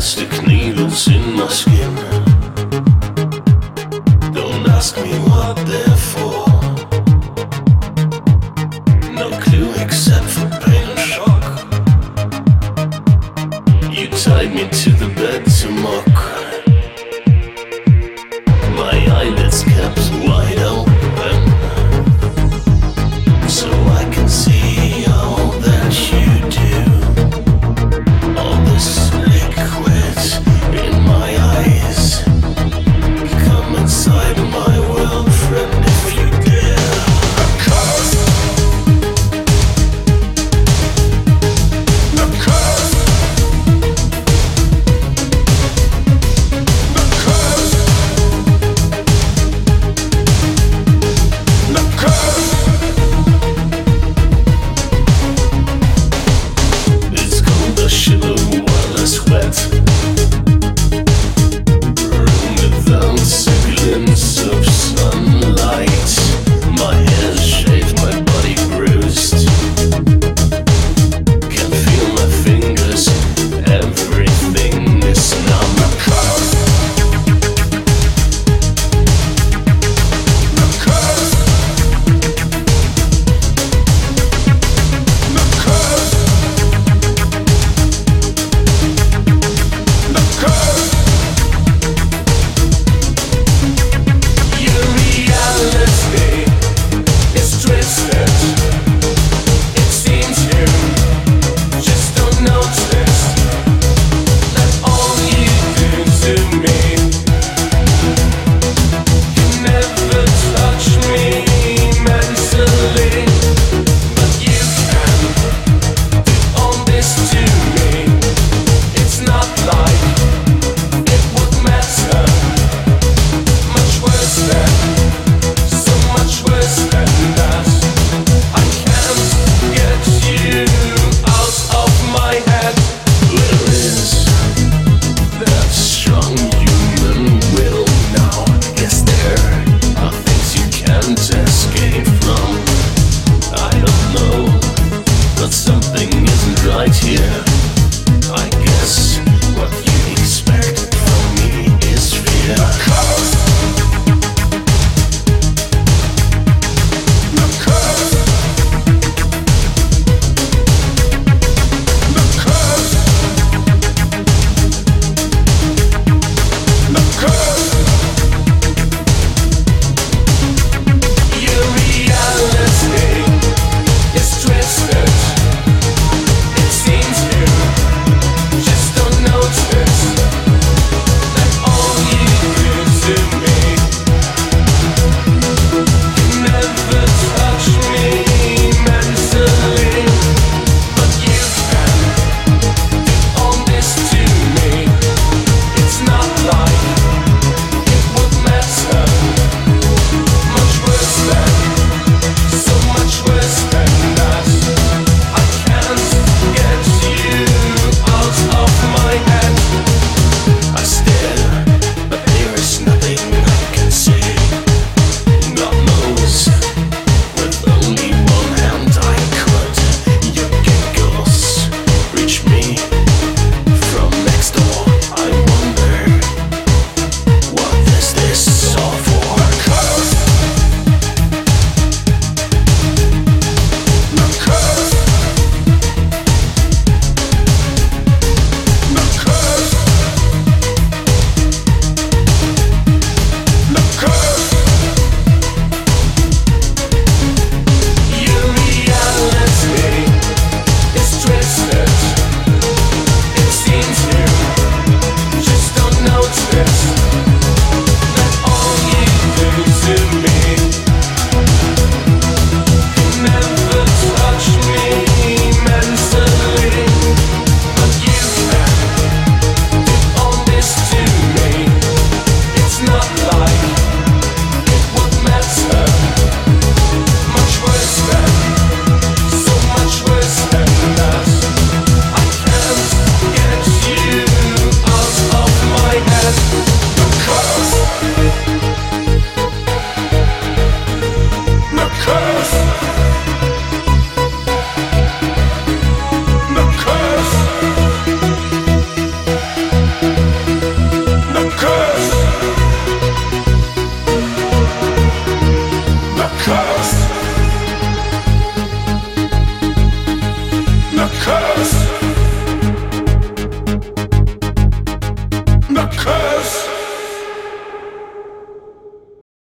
plastic needles in my skin. Don't ask me what they're for.